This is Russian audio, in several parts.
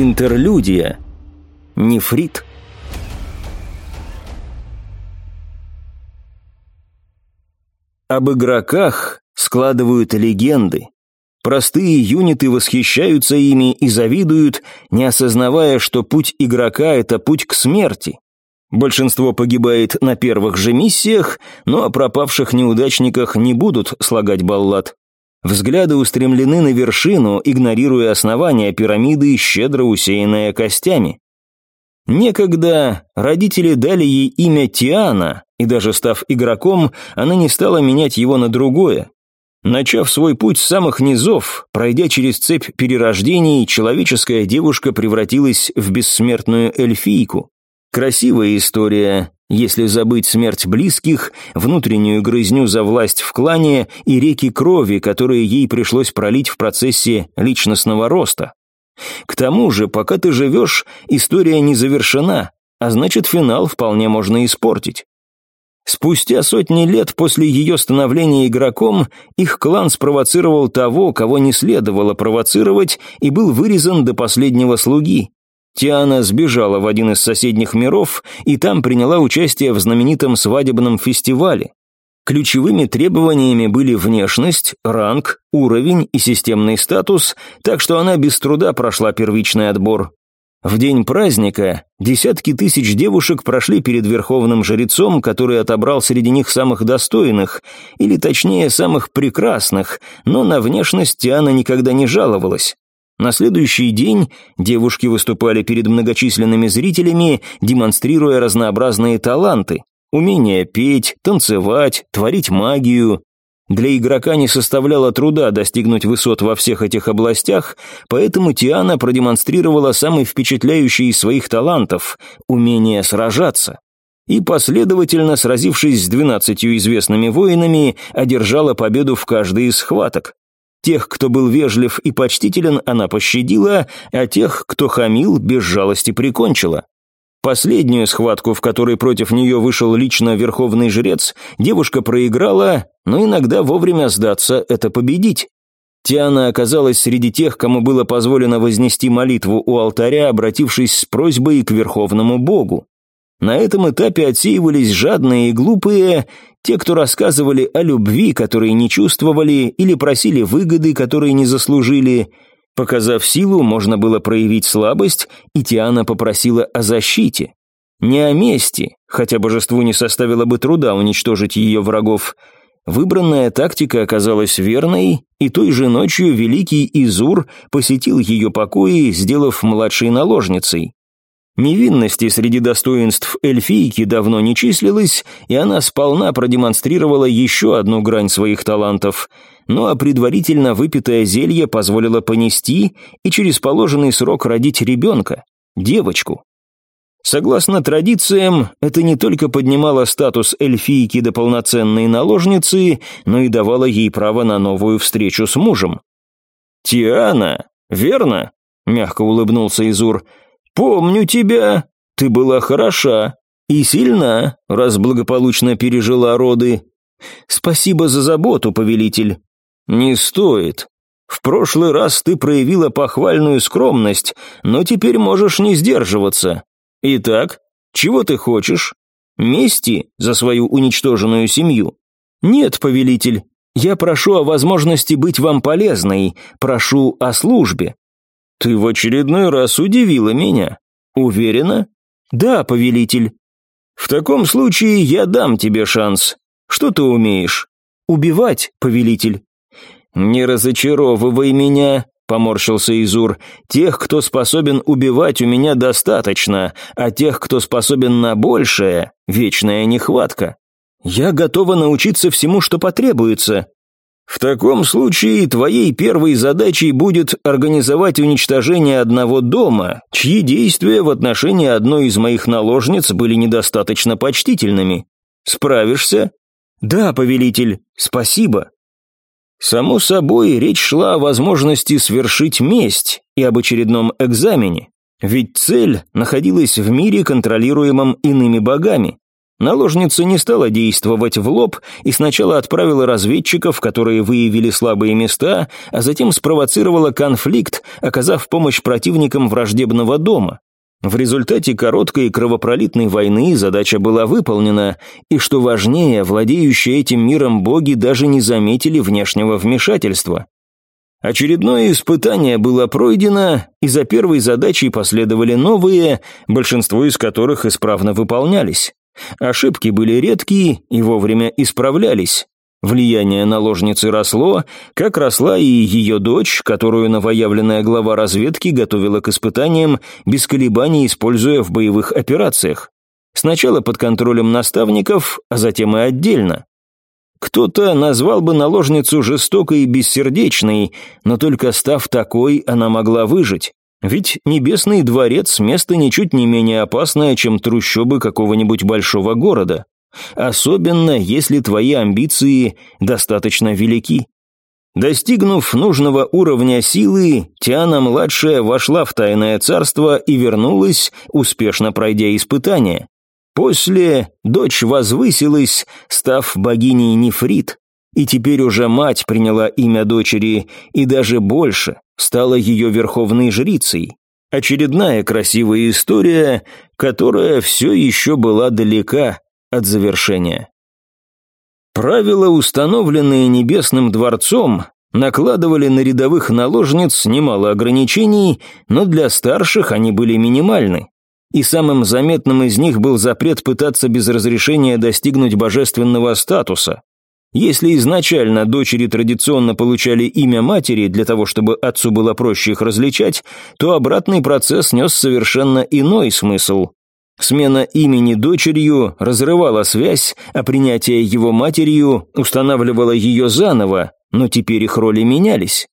Интерлюдия. Нефрит. Об игроках складывают легенды. Простые юниты восхищаются ими и завидуют, не осознавая, что путь игрока – это путь к смерти. Большинство погибает на первых же миссиях, но о пропавших неудачниках не будут слагать баллад. Взгляды устремлены на вершину, игнорируя основания пирамиды, щедро усеянная костями. Некогда родители дали ей имя Тиана, и даже став игроком, она не стала менять его на другое. Начав свой путь с самых низов, пройдя через цепь перерождений, человеческая девушка превратилась в бессмертную эльфийку. Красивая история, если забыть смерть близких, внутреннюю грызню за власть в клане и реки крови, которые ей пришлось пролить в процессе личностного роста. К тому же, пока ты живешь, история не завершена, а значит, финал вполне можно испортить. Спустя сотни лет после ее становления игроком, их клан спровоцировал того, кого не следовало провоцировать, и был вырезан до последнего слуги. Тиана сбежала в один из соседних миров и там приняла участие в знаменитом свадебном фестивале. Ключевыми требованиями были внешность, ранг, уровень и системный статус, так что она без труда прошла первичный отбор. В день праздника десятки тысяч девушек прошли перед верховным жрецом, который отобрал среди них самых достойных, или точнее самых прекрасных, но на внешность Тиана никогда не жаловалась. На следующий день девушки выступали перед многочисленными зрителями, демонстрируя разнообразные таланты. Умение петь, танцевать, творить магию. Для игрока не составляло труда достигнуть высот во всех этих областях, поэтому Тиана продемонстрировала самый впечатляющий из своих талантов – умение сражаться. И последовательно, сразившись с двенадцатью известными воинами, одержала победу в каждой из схваток. Тех, кто был вежлив и почтителен, она пощадила, а тех, кто хамил, без жалости прикончила. Последнюю схватку, в которой против нее вышел лично верховный жрец, девушка проиграла, но иногда вовремя сдаться – это победить. Тиана оказалась среди тех, кому было позволено вознести молитву у алтаря, обратившись с просьбой к верховному богу. На этом этапе отсеивались жадные и глупые, те, кто рассказывали о любви, которые не чувствовали, или просили выгоды, которые не заслужили. Показав силу, можно было проявить слабость, и Тиана попросила о защите. Не о мести, хотя божеству не составило бы труда уничтожить ее врагов. Выбранная тактика оказалась верной, и той же ночью великий Изур посетил ее покои, сделав младшей наложницей. Невинности среди достоинств эльфийки давно не числилось, и она сполна продемонстрировала еще одну грань своих талантов. Ну а предварительно выпитое зелье позволило понести и через положенный срок родить ребенка, девочку. Согласно традициям, это не только поднимало статус эльфийки до полноценной наложницы, но и давало ей право на новую встречу с мужем. «Тиана, верно?» — мягко улыбнулся Изур — «Помню тебя. Ты была хороша и сильна, раз благополучно пережила роды. Спасибо за заботу, повелитель». «Не стоит. В прошлый раз ты проявила похвальную скромность, но теперь можешь не сдерживаться. Итак, чего ты хочешь? Мести за свою уничтоженную семью?» «Нет, повелитель, я прошу о возможности быть вам полезной, прошу о службе. «Ты в очередной раз удивила меня. Уверена?» «Да, повелитель». «В таком случае я дам тебе шанс. Что ты умеешь?» «Убивать, повелитель». «Не разочаровывай меня», — поморщился Изур. «Тех, кто способен убивать, у меня достаточно, а тех, кто способен на большее, вечная нехватка. Я готова научиться всему, что потребуется. В таком случае твоей первой задачей будет организовать уничтожение одного дома, чьи действия в отношении одной из моих наложниц были недостаточно почтительными. Справишься? Да, повелитель, спасибо. Само собой, речь шла о возможности свершить месть и об очередном экзамене. Ведь цель находилась в мире, контролируемом иными богами. Наложница не стала действовать в лоб и сначала отправила разведчиков, которые выявили слабые места, а затем спровоцировала конфликт, оказав помощь противникам враждебного дома. В результате короткой и кровопролитной войны задача была выполнена, и, что важнее, владеющие этим миром боги даже не заметили внешнего вмешательства. Очередное испытание было пройдено, и за первой задачей последовали новые, большинство из которых исправно выполнялись. Ошибки были редкие и вовремя исправлялись. Влияние наложницы росло, как росла и ее дочь, которую новоявленная глава разведки готовила к испытаниям, без колебаний используя в боевых операциях. Сначала под контролем наставников, а затем и отдельно. Кто-то назвал бы наложницу жестокой и бессердечной, но только став такой, она могла выжить. Ведь Небесный дворец – место ничуть не менее опасное, чем трущобы какого-нибудь большого города. Особенно, если твои амбиции достаточно велики. Достигнув нужного уровня силы, Тиана-младшая вошла в тайное царство и вернулась, успешно пройдя испытание. После дочь возвысилась, став богиней Нефрит, и теперь уже мать приняла имя дочери, и даже больше, стала ее верховной жрицей. Очередная красивая история, которая все еще была далека от завершения. Правила, установленные Небесным дворцом, накладывали на рядовых наложниц немало ограничений, но для старших они были минимальны. И самым заметным из них был запрет пытаться без разрешения достигнуть божественного статуса. Если изначально дочери традиционно получали имя матери для того, чтобы отцу было проще их различать, то обратный процесс нес совершенно иной смысл. Смена имени дочерью разрывала связь, а принятие его матерью устанавливало ее заново, но теперь их роли менялись.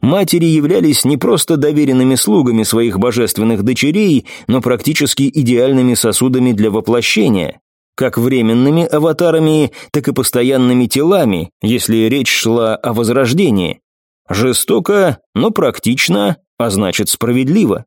Матери являлись не просто доверенными слугами своих божественных дочерей, но практически идеальными сосудами для воплощения, как временными аватарами, так и постоянными телами, если речь шла о возрождении. Жестоко, но практично, а значит справедливо.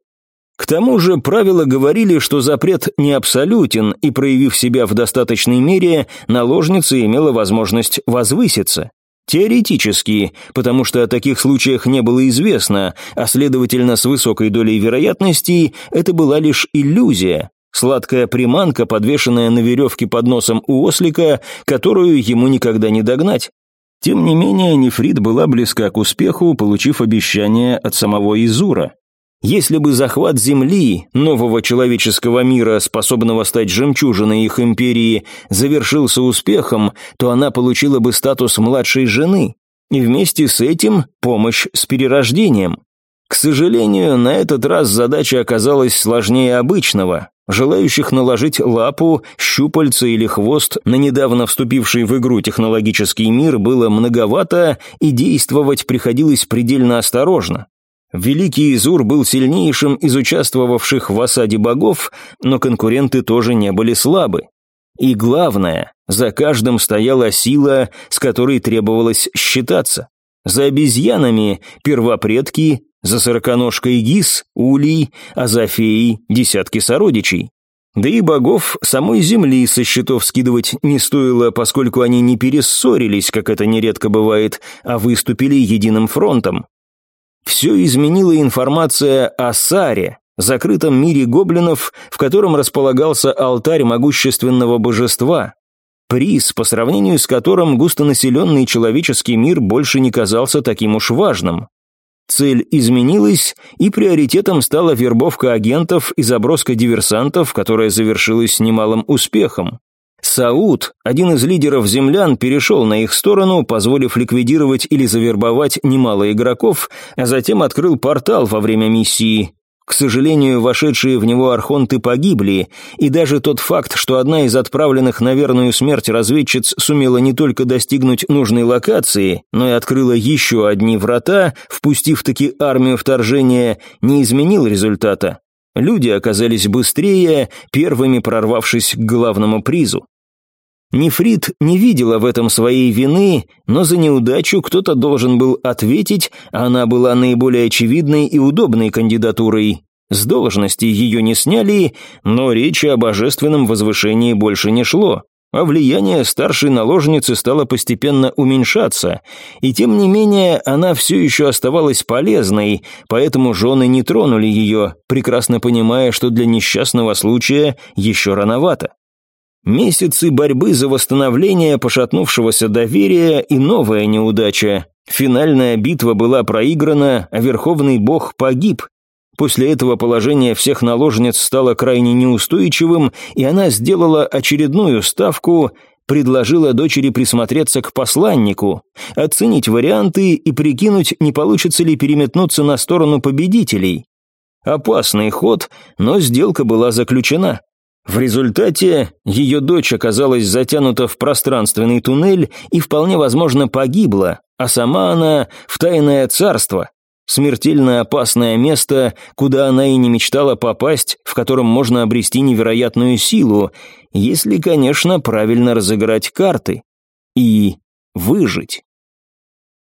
К тому же правила говорили, что запрет не абсолютен, и проявив себя в достаточной мере, наложница имела возможность возвыситься. Теоретически, потому что о таких случаях не было известно, а следовательно, с высокой долей вероятности это была лишь иллюзия, сладкая приманка, подвешенная на веревке под носом у ослика, которую ему никогда не догнать. Тем не менее, Нефрит была близка к успеху, получив обещание от самого Изура. Если бы захват Земли, нового человеческого мира, способного стать жемчужиной их империи, завершился успехом, то она получила бы статус младшей жены, и вместе с этим помощь с перерождением. К сожалению, на этот раз задача оказалась сложнее обычного. Желающих наложить лапу, щупальца или хвост на недавно вступивший в игру технологический мир было многовато, и действовать приходилось предельно осторожно. Великий Изур был сильнейшим из участвовавших в осаде богов, но конкуренты тоже не были слабы. И главное, за каждым стояла сила, с которой требовалось считаться. За обезьянами – первопредки, за сороконожкой гис, улей, а за феей – десятки сородичей. Да и богов самой земли со счетов скидывать не стоило, поскольку они не перессорились, как это нередко бывает, а выступили единым фронтом. Все изменила информация о Саре, закрытом мире гоблинов, в котором располагался алтарь могущественного божества. Приз, по сравнению с которым густонаселенный человеческий мир больше не казался таким уж важным. Цель изменилась, и приоритетом стала вербовка агентов и заброска диверсантов, которая завершилась немалым успехом. Сауд, один из лидеров землян, перешел на их сторону, позволив ликвидировать или завербовать немало игроков, а затем открыл портал во время миссии. К сожалению, вошедшие в него архонты погибли, и даже тот факт, что одна из отправленных на верную смерть разведчиц сумела не только достигнуть нужной локации, но и открыла еще одни врата, впустив таки армию вторжения, не изменил результата. Люди оказались быстрее, первыми прорвавшись к главному призу. Нефрит не видела в этом своей вины, но за неудачу кто-то должен был ответить, а она была наиболее очевидной и удобной кандидатурой. С должности ее не сняли, но речи о божественном возвышении больше не шло а влияние старшей наложницы стало постепенно уменьшаться, и тем не менее она все еще оставалась полезной, поэтому жены не тронули ее, прекрасно понимая, что для несчастного случая еще рановато. Месяцы борьбы за восстановление пошатнувшегося доверия и новая неудача. Финальная битва была проиграна, а Верховный Бог погиб, После этого положение всех наложниц стало крайне неустойчивым, и она сделала очередную ставку, предложила дочери присмотреться к посланнику, оценить варианты и прикинуть, не получится ли переметнуться на сторону победителей. Опасный ход, но сделка была заключена. В результате ее дочь оказалась затянута в пространственный туннель и вполне возможно погибла, а сама она в тайное царство, Смертельно опасное место, куда она и не мечтала попасть, в котором можно обрести невероятную силу, если, конечно, правильно разыграть карты. И выжить.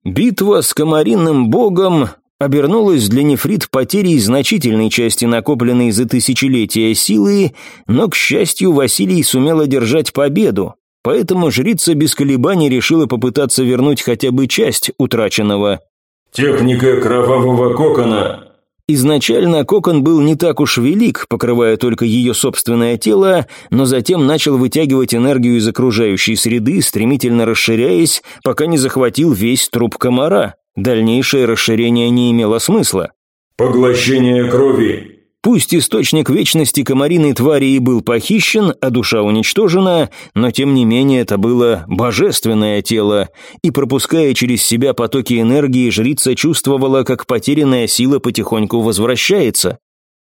Битва с комаринным богом обернулась для нефрит потерей значительной части накопленной за тысячелетия силы, но, к счастью, Василий сумел одержать победу, поэтому жрица без колебаний решила попытаться вернуть хотя бы часть утраченного. Техника кровавого кокона. Изначально кокон был не так уж велик, покрывая только ее собственное тело, но затем начал вытягивать энергию из окружающей среды, стремительно расширяясь, пока не захватил весь труп комара. Дальнейшее расширение не имело смысла. Поглощение крови. Пусть источник вечности комариной твари и был похищен, а душа уничтожена, но тем не менее это было божественное тело, и пропуская через себя потоки энергии, жрица чувствовала, как потерянная сила потихоньку возвращается.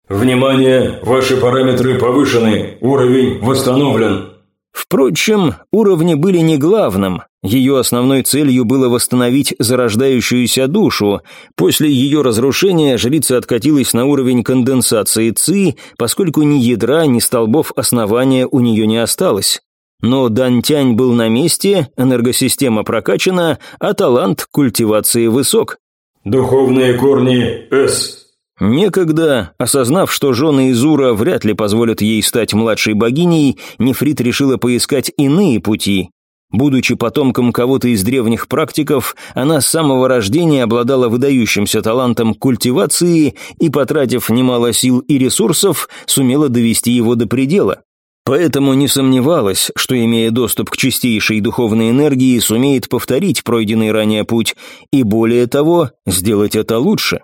«Внимание! Ваши параметры повышены, уровень восстановлен!» Впрочем, уровни были не главным. Ее основной целью было восстановить зарождающуюся душу. После ее разрушения жрица откатилась на уровень конденсации ЦИ, поскольку ни ядра, ни столбов основания у нее не осталось. Но Дантянь был на месте, энергосистема прокачана, а талант культивации высок. «Духовные корни С», Некогда, осознав, что жены Изура вряд ли позволят ей стать младшей богиней, Нефрит решила поискать иные пути. Будучи потомком кого-то из древних практиков, она с самого рождения обладала выдающимся талантом культивации и, потратив немало сил и ресурсов, сумела довести его до предела. Поэтому не сомневалась, что, имея доступ к чистейшей духовной энергии, сумеет повторить пройденный ранее путь и, более того, сделать это лучше.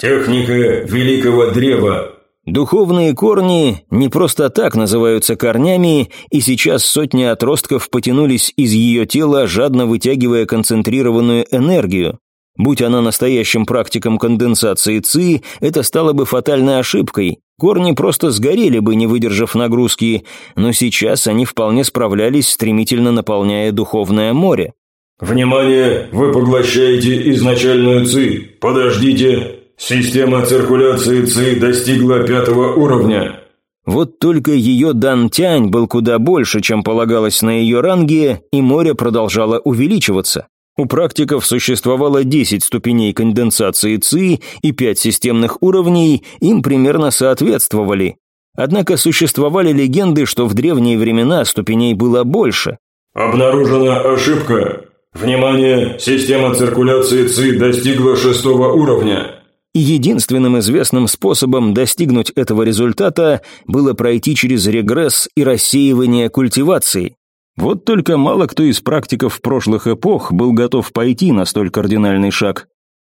Техника великого древа. Духовные корни не просто так называются корнями, и сейчас сотни отростков потянулись из ее тела, жадно вытягивая концентрированную энергию. Будь она настоящим практиком конденсации ЦИ, это стало бы фатальной ошибкой. Корни просто сгорели бы, не выдержав нагрузки, но сейчас они вполне справлялись, стремительно наполняя духовное море. «Внимание! Вы поглощаете изначальную ЦИ! Подождите!» Система циркуляции ЦИ достигла пятого уровня. Вот только ее дантянь был куда больше, чем полагалось на ее ранге, и море продолжало увеличиваться. У практиков существовало 10 ступеней конденсации ЦИ и 5 системных уровней, им примерно соответствовали. Однако существовали легенды, что в древние времена ступеней было больше. «Обнаружена ошибка. Внимание, система циркуляции ЦИ достигла шестого уровня. И единственным известным способом достигнуть этого результата было пройти через регресс и рассеивание культивации. Вот только мало кто из практиков прошлых эпох был готов пойти на столь кардинальный шаг.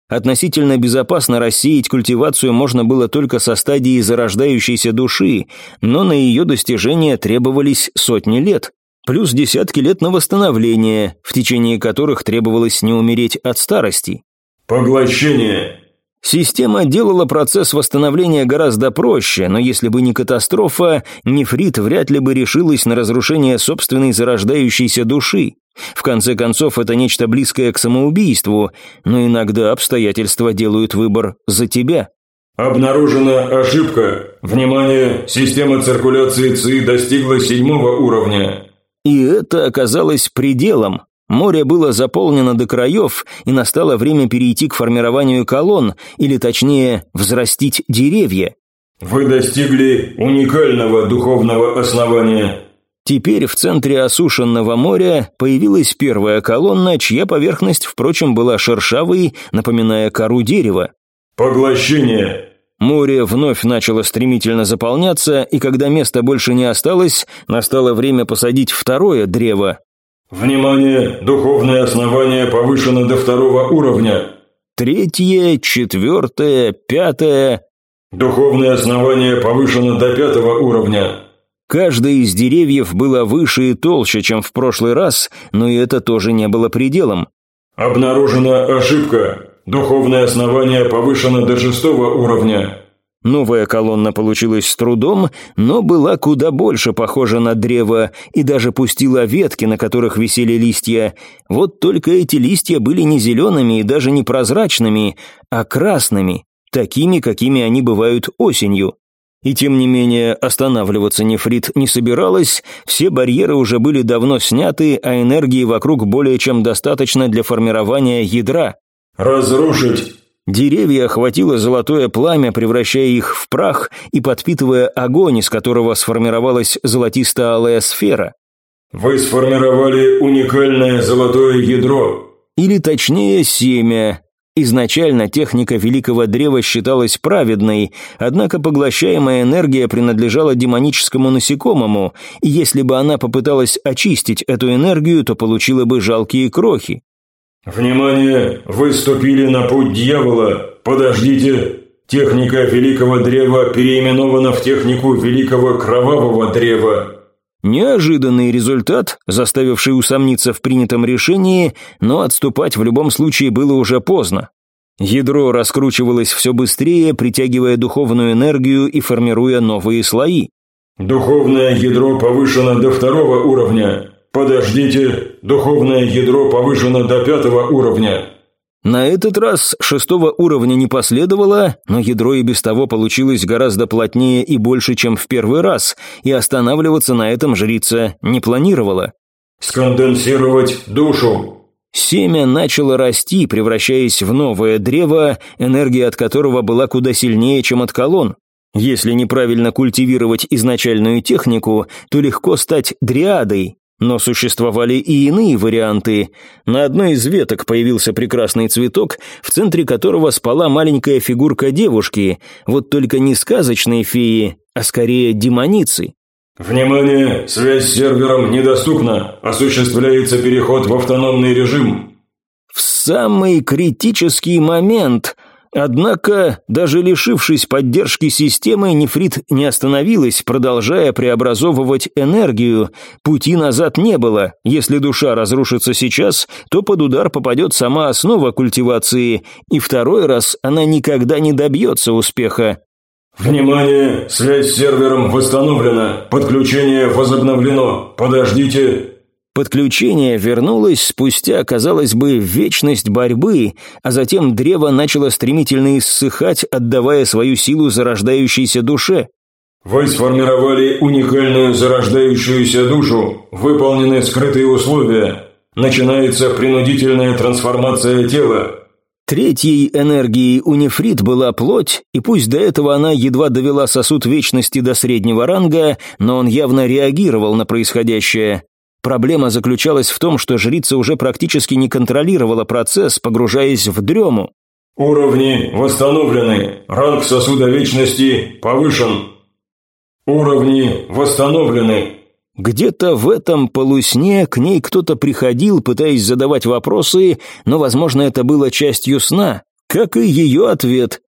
Относительно безопасно рассеять культивацию можно было только со стадии зарождающейся души, но на ее достижение требовались сотни лет, плюс десятки лет на восстановление, в течение которых требовалось не умереть от старости. «Поглощение», Система делала процесс восстановления гораздо проще, но если бы не катастрофа, нефрит вряд ли бы решилась на разрушение собственной зарождающейся души. В конце концов, это нечто близкое к самоубийству, но иногда обстоятельства делают выбор за тебя. Обнаружена ошибка. Внимание, система циркуляции ЦИ достигла седьмого уровня. И это оказалось пределом. Море было заполнено до краев, и настало время перейти к формированию колонн, или точнее, взрастить деревья. Вы достигли уникального духовного основания. Теперь в центре осушенного моря появилась первая колонна, чья поверхность, впрочем, была шершавой, напоминая кору дерева. Поглощение. Море вновь начало стремительно заполняться, и когда места больше не осталось, настало время посадить второе древо. Внимание! Духовное основание повышено до второго уровня. Третье, четвертое, пятое. Духовное основание повышено до пятого уровня. Каждое из деревьев было выше и толще, чем в прошлый раз, но и это тоже не было пределом. Обнаружена ошибка. Духовное основание повышено до шестого уровня. Новая колонна получилась с трудом, но была куда больше похожа на древо и даже пустила ветки, на которых висели листья. Вот только эти листья были не зелеными и даже не прозрачными, а красными, такими, какими они бывают осенью. И тем не менее, останавливаться нефрит не собиралась, все барьеры уже были давно сняты, а энергии вокруг более чем достаточно для формирования ядра. «Разрушить!» Деревья охватило золотое пламя, превращая их в прах и подпитывая огонь, из которого сформировалась золотисто-алая сфера. «Вы сформировали уникальное золотое ядро!» Или точнее, семя, Изначально техника Великого Древа считалась праведной, однако поглощаемая энергия принадлежала демоническому насекомому, и если бы она попыталась очистить эту энергию, то получила бы жалкие крохи. «Внимание! Вы ступили на путь дьявола! Подождите! Техника Великого Древа переименована в технику Великого Кровавого Древа!» Неожиданный результат, заставивший усомниться в принятом решении, но отступать в любом случае было уже поздно. Ядро раскручивалось все быстрее, притягивая духовную энергию и формируя новые слои. «Духовное ядро повышено до второго уровня. Подождите, духовное ядро повышено до пятого уровня. На этот раз шестого уровня не последовало, но ядро и без того получилось гораздо плотнее и больше, чем в первый раз, и останавливаться на этом жрица не планировала. «Сконденсировать душу!» Семя начало расти, превращаясь в новое древо, энергия от которого была куда сильнее, чем от колонн. Если неправильно культивировать изначальную технику, то легко стать дриадой, но существовали и иные варианты. На одной из веток появился прекрасный цветок, в центре которого спала маленькая фигурка девушки, вот только не сказочной феи, а скорее демоницы. «Внимание! Связь с сервером недоступна. Осуществляется переход в автономный режим». В самый критический момент – Однако, даже лишившись поддержки системы, нефрит не остановилась, продолжая преобразовывать энергию. Пути назад не было. Если душа разрушится сейчас, то под удар попадет сама основа культивации, и второй раз она никогда не добьется успеха. «Внимание! Связь с сервером восстановлена. Подключение возобновлено. Подождите, Подключение вернулось спустя, казалось бы, вечность борьбы, а затем древо начало стремительно иссыхать, отдавая свою силу зарождающейся душе. «Вы сформировали уникальную зарождающуюся душу, выполнены скрытые условия. Начинается принудительная трансформация тела». Третьей энергией у нефрит была плоть, и пусть до этого она едва довела сосуд вечности до среднего ранга, но он явно реагировал на происходящее. Проблема заключалась в том, что жрица уже практически не контролировала процесс, погружаясь в дрему. «Уровни восстановлены. Ранг сосуда вечности повышен. Уровни восстановлены». Где-то в этом полусне к ней кто-то приходил, пытаясь задавать вопросы, но, возможно, это было частью сна, как и ее ответ.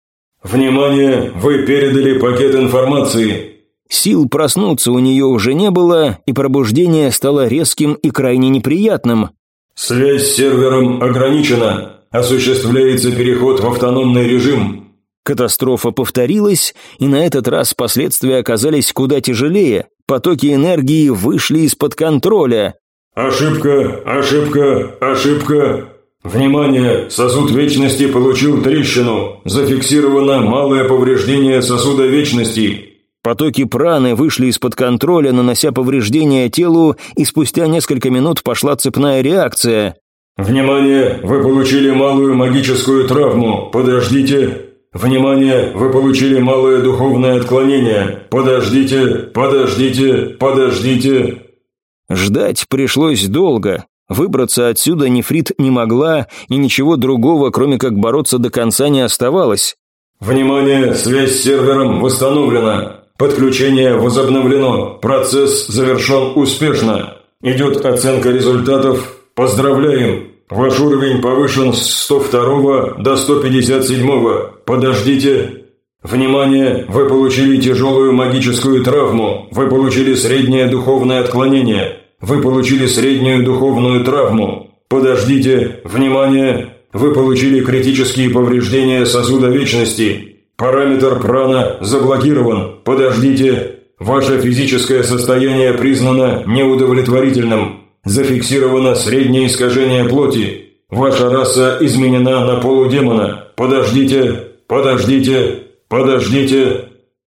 «Внимание! Вы передали пакет информации. Сил проснуться у нее уже не было, и пробуждение стало резким и крайне неприятным. «Связь с сервером ограничена. Осуществляется переход в автономный режим». Катастрофа повторилась, и на этот раз последствия оказались куда тяжелее. Потоки энергии вышли из-под контроля. «Ошибка, ошибка, ошибка. Внимание! Сосуд Вечности получил трещину. Зафиксировано малое повреждение сосуда Вечности. Потоки праны вышли из-под контроля, нанося повреждения телу, и спустя несколько минут пошла цепная реакция. «Внимание! Вы получили малую магическую травму. Подождите. Внимание, вы получили малое духовное отклонение. Подождите, подождите, подождите. Ждать пришлось долго. Выбраться отсюда нефрит не могла, и ничего другого, кроме как бороться до конца, не оставалось. Внимание, связь с сервером восстановлена. Подключение возобновлено. Процесс завершен успешно. Идет оценка результатов. Поздравляем! Ваш уровень повышен с 102 до 157. Подождите. Внимание! Вы получили тяжелую магическую травму. Вы получили среднее духовное отклонение. Вы получили среднюю духовную травму. Подождите. Внимание! Вы получили критические повреждения сосуда вечности. Параметр прана заблокирован. Подождите. Ваше физическое состояние признано неудовлетворительным. Зафиксировано среднее искажение плоти. Ваша раса изменена на полудемона. Подождите, подождите, подождите.